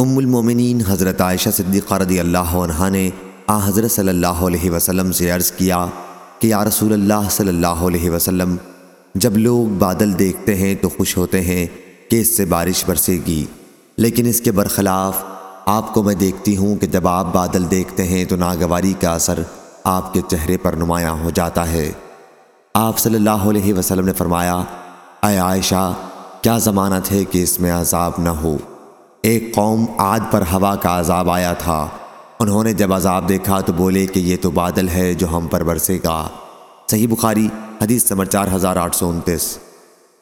ام المومنین حضرت عائشہ صدیقہ رضی اللہ عنہ نے آ حضرت صلی اللہ علیہ وسلم سے عرض کیا کہ یا رسول اللہ صلی اللہ علیہ وسلم، جب لوگ بادل دیکھتے ہیں تو خوش ہوتے ہیں کہ اس سے بارش برسے گی۔ لیکن اس کے برخلاف، آپ کو میں دیکھتی ہوں کہ جب آپ بادل دیکھتے ہیں تو ناگواری کا اثر آپ کے چہرے پر نمایاں ہو جاتا ہے۔ آپ صلی اللہ علیہ وسلم نے فرمایا، اے عائشہ، کیا ضمانت ہے کہ اس میں عذاب نہ ہو؟ ایک قوم عاد پر ہوا کا عذاب آیا تھا۔ انہوں نے جب عذاب دیکھا تو بولے کہ یہ تو بادل ہے جو ہم پر برسے گا۔ صحیح بخاری، حدیث نمبر چار ہزار آٹھ سو انتیس۔